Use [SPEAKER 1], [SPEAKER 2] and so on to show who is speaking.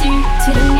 [SPEAKER 1] closer to the